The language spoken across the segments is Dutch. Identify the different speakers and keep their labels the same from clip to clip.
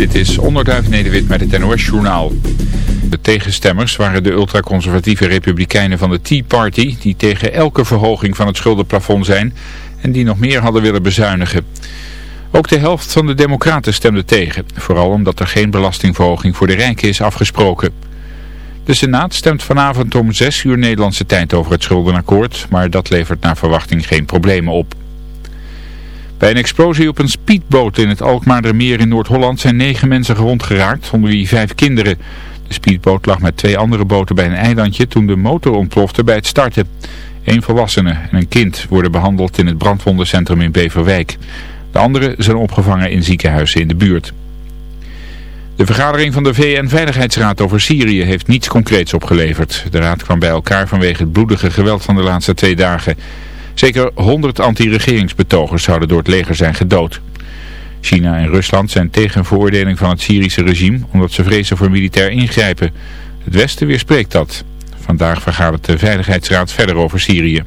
Speaker 1: Dit is Onderduif Nederwit met het NOS-journaal. De tegenstemmers waren de ultraconservatieve republikeinen van de Tea Party... die tegen elke verhoging van het schuldenplafond zijn... en die nog meer hadden willen bezuinigen. Ook de helft van de democraten stemde tegen. Vooral omdat er geen belastingverhoging voor de rijken is afgesproken. De Senaat stemt vanavond om 6 uur Nederlandse tijd over het schuldenakkoord... maar dat levert naar verwachting geen problemen op. Bij een explosie op een speedboot in het Alkmaardermeer in Noord-Holland zijn negen mensen gewond geraakt, onder wie vijf kinderen. De speedboot lag met twee andere boten bij een eilandje toen de motor ontplofte bij het starten. Een volwassene en een kind worden behandeld in het brandwondencentrum in Beverwijk. De anderen zijn opgevangen in ziekenhuizen in de buurt. De vergadering van de VN-veiligheidsraad over Syrië heeft niets concreets opgeleverd. De raad kwam bij elkaar vanwege het bloedige geweld van de laatste twee dagen. Zeker 100 anti-regeringsbetogers zouden door het leger zijn gedood. China en Rusland zijn tegen veroordeling van het Syrische regime omdat ze vrezen voor militair ingrijpen. Het Westen weerspreekt dat. Vandaag vergadert de Veiligheidsraad verder over Syrië.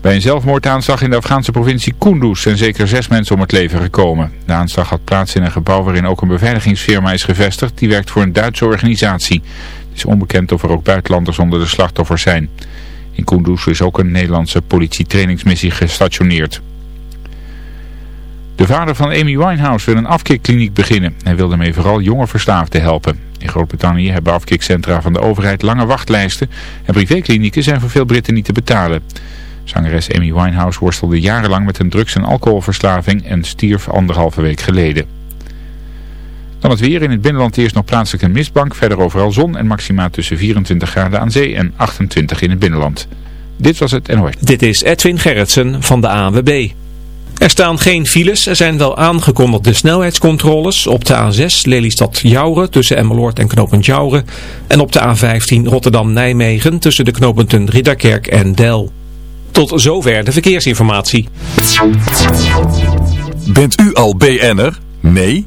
Speaker 1: Bij een zelfmoordaanslag in de Afghaanse provincie Kunduz zijn zeker zes mensen om het leven gekomen. De aanslag had plaats in een gebouw waarin ook een beveiligingsfirma is gevestigd. Die werkt voor een Duitse organisatie. Het is onbekend of er ook buitenlanders onder de slachtoffers zijn. In Kunduz is ook een Nederlandse politietrainingsmissie gestationeerd. De vader van Amy Winehouse wil een afkikkliniek beginnen. Hij wil daarmee vooral jonge verslaafden helpen. In Groot-Brittannië hebben afkikcentra van de overheid lange wachtlijsten en privéklinieken zijn voor veel Britten niet te betalen. Zangeres Amy Winehouse worstelde jarenlang met een drugs- en alcoholverslaving en stierf anderhalve week geleden. Dan het weer. In het binnenland eerst nog plaatselijk een mistbank. Verder overal zon en maxima tussen 24 graden aan zee en 28 in het binnenland. Dit was het NOS.
Speaker 2: Dit is Edwin Gerritsen van de ANWB. Er staan geen files. Er zijn wel aangekondigde snelheidscontroles op de A6 Lelystad-Jouren tussen Emmeloord en knooppunt Jouren. En op de A15 Rotterdam-Nijmegen tussen de knooppunten Ridderkerk en Del. Tot zover de verkeersinformatie.
Speaker 3: Bent u al BN'er? Nee?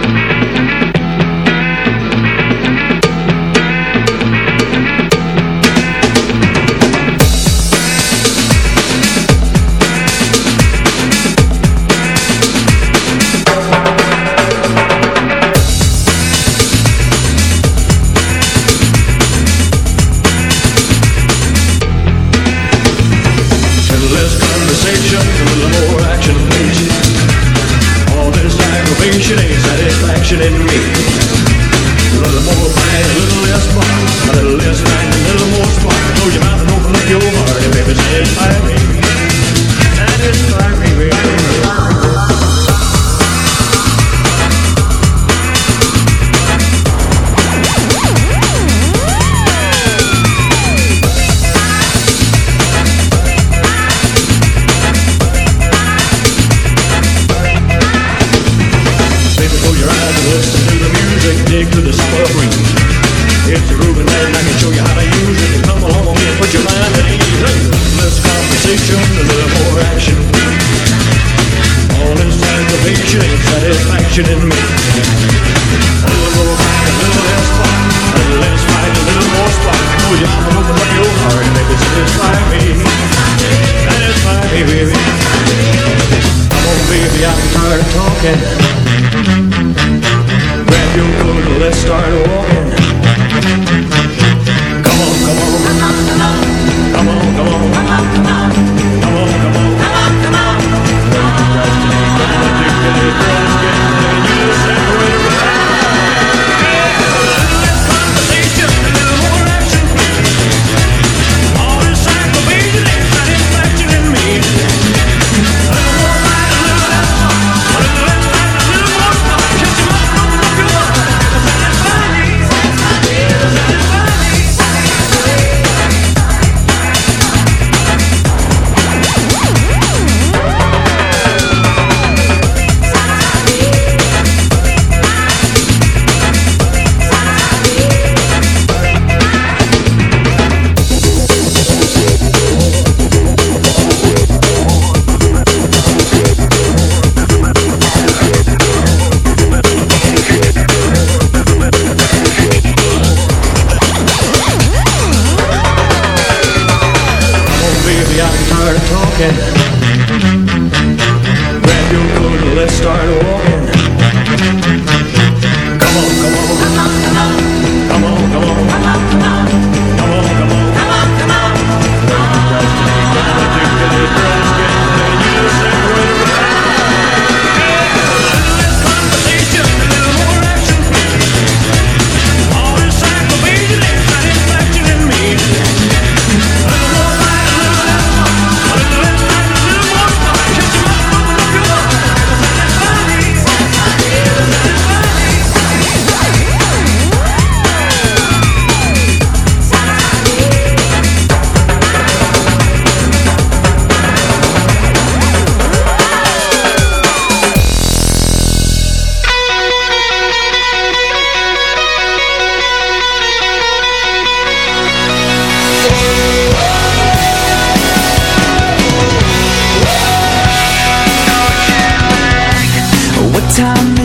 Speaker 4: Time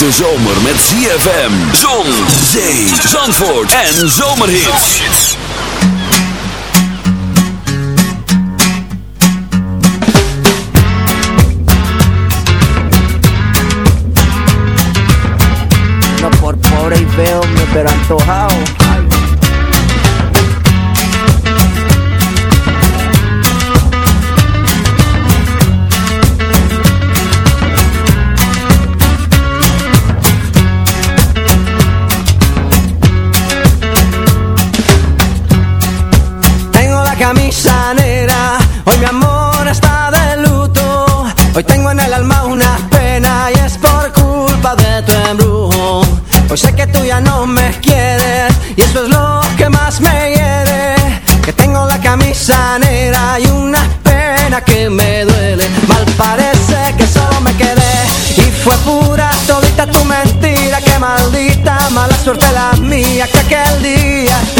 Speaker 5: hete zomer met ZFM, zon, zee, zandvoort en zomerhits.
Speaker 6: No por pobre y
Speaker 4: veo, me pero antojado suerte la mía que aquel día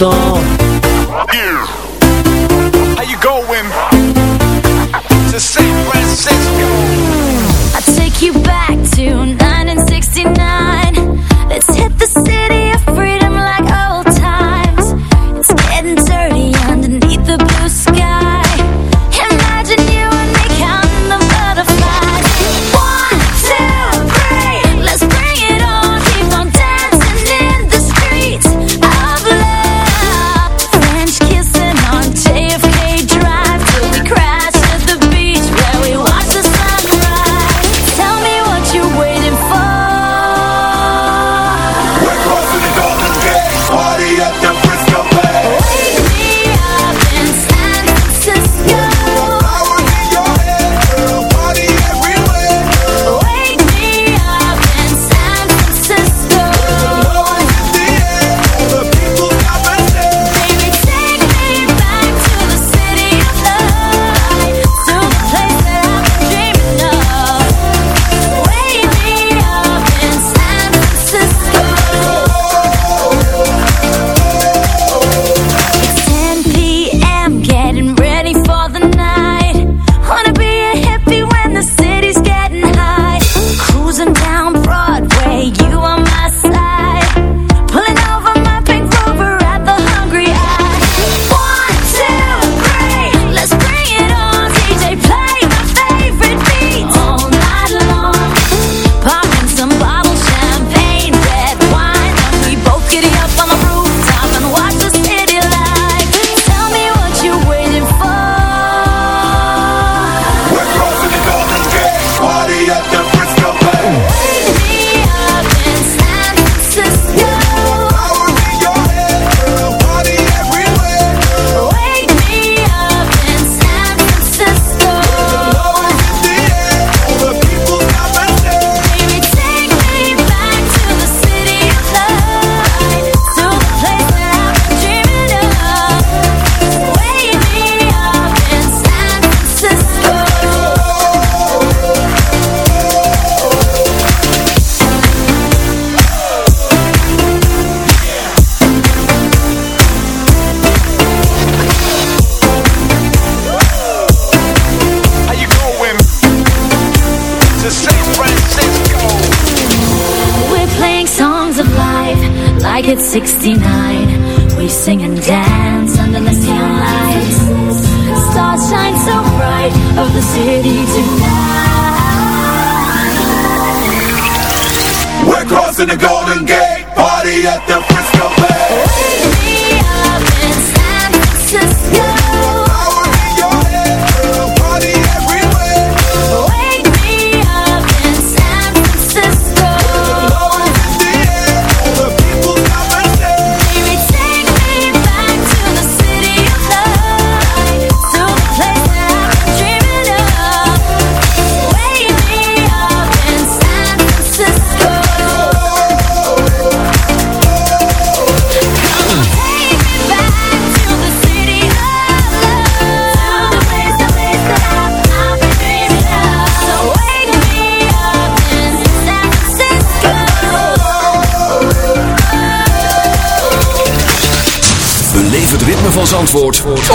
Speaker 5: 松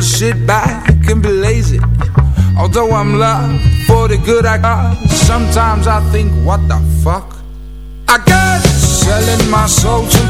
Speaker 7: never sit back and be lazy. Although I'm loved for the good I got, sometimes I think, what the fuck? I got selling my soul to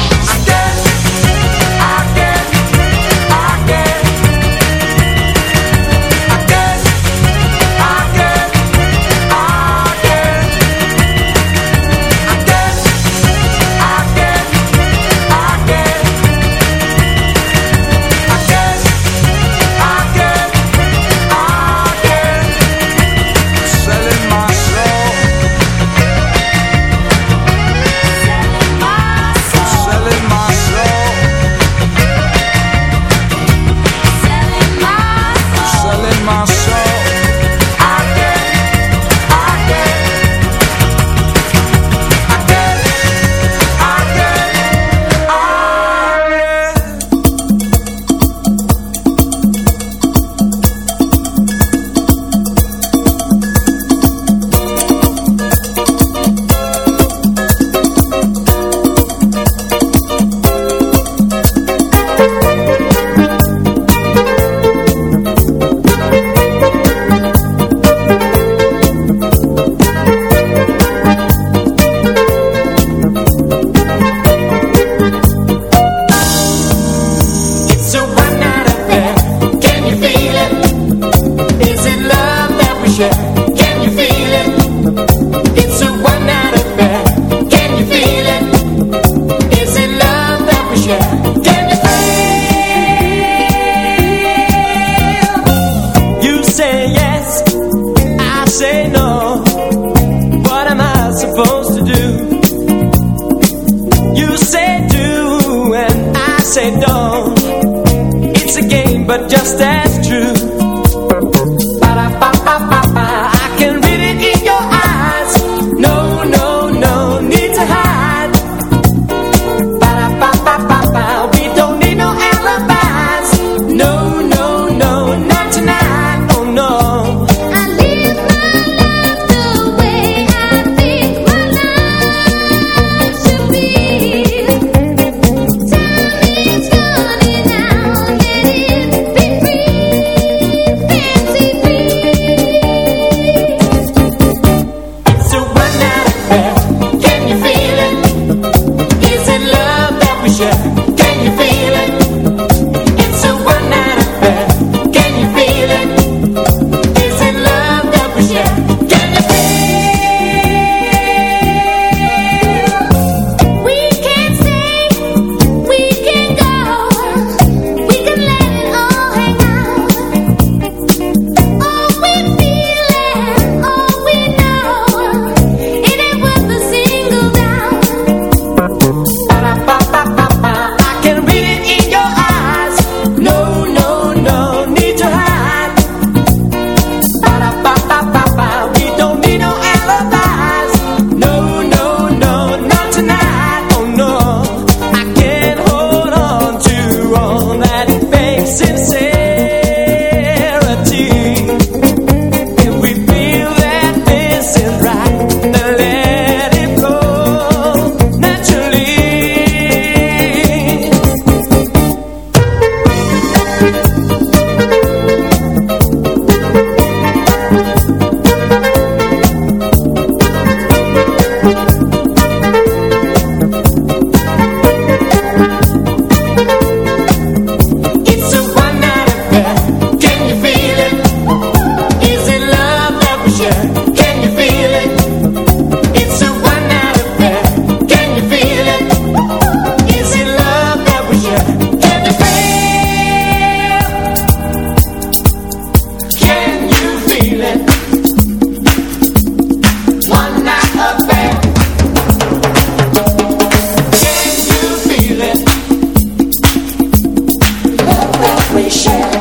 Speaker 8: share.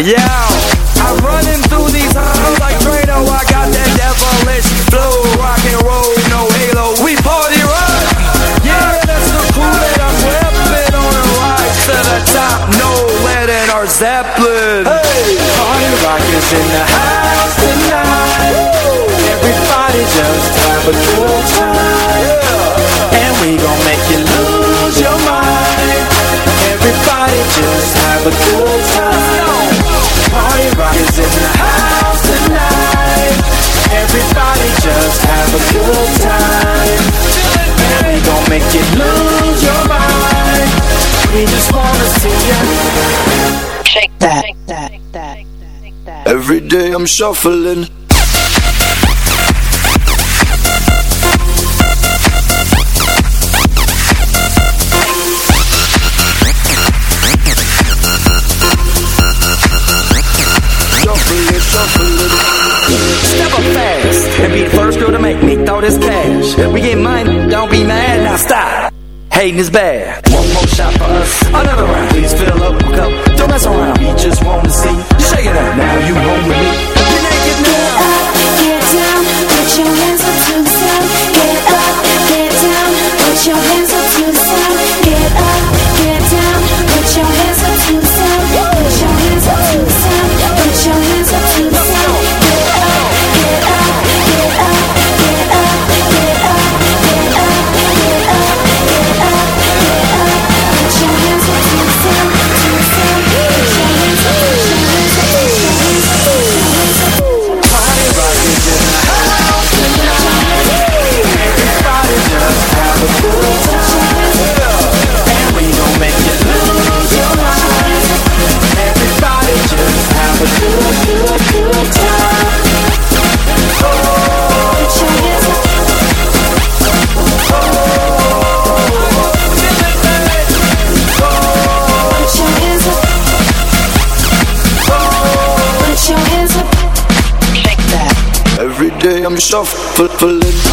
Speaker 9: Yeah, I'm running through these halls like Trado. I got that devilish flow, rock and roll, no halo. We party right. Yeah, that's the crew that I'm repping on a ride to the top. No letting our Zeppelin. Hey, party rockers in the house tonight. Everybody just grab a
Speaker 10: Every day I'm shuffling
Speaker 9: this cash. We get money, don't be mad, now stop. Hating is bad. One more shot for us, another round. Please fill up a cup, don't mess around. We just wanna see Yeah now you know me
Speaker 11: Get down put your hands up to the sky Get down put your hands
Speaker 12: stuff, full,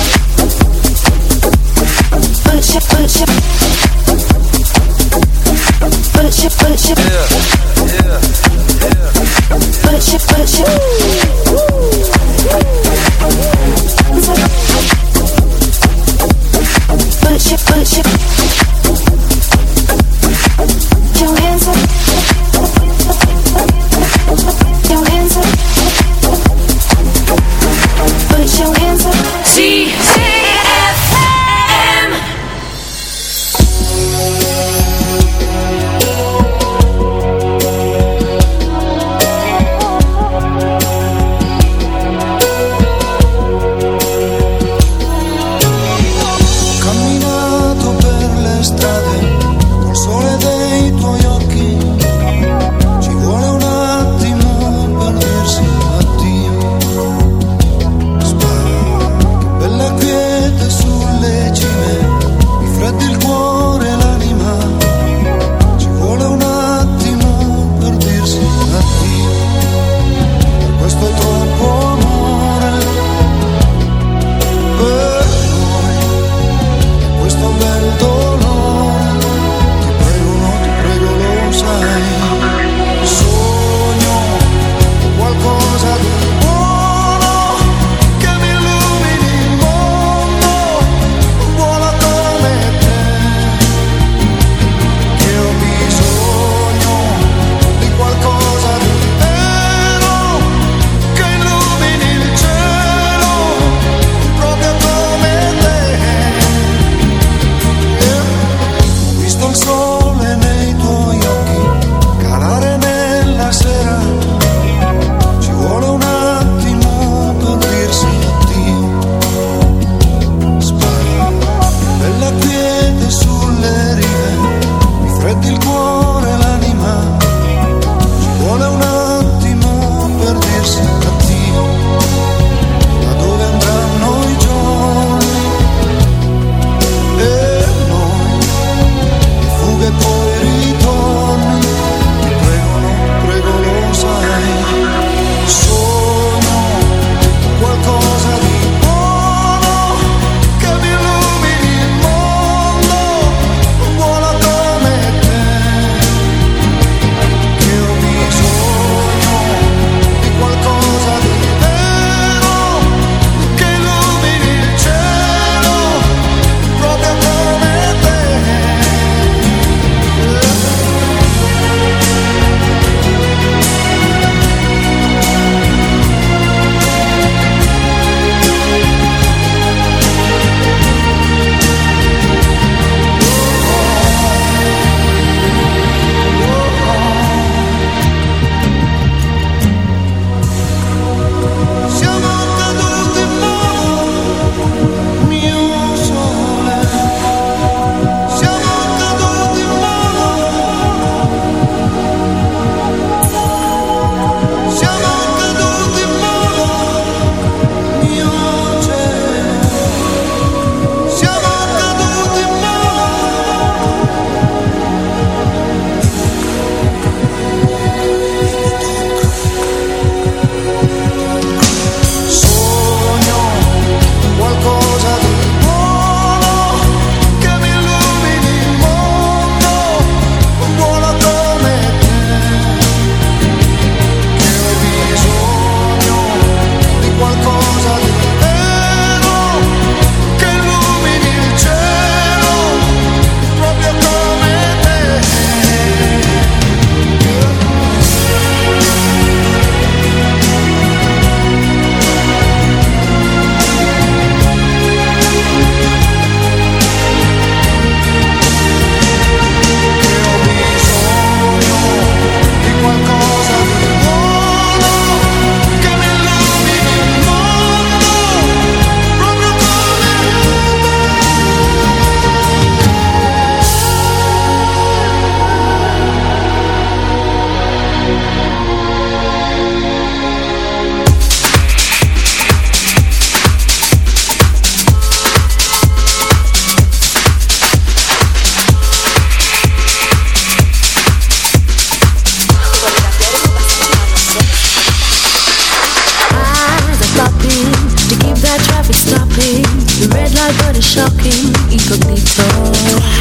Speaker 12: shocking incognito.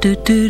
Speaker 11: Do do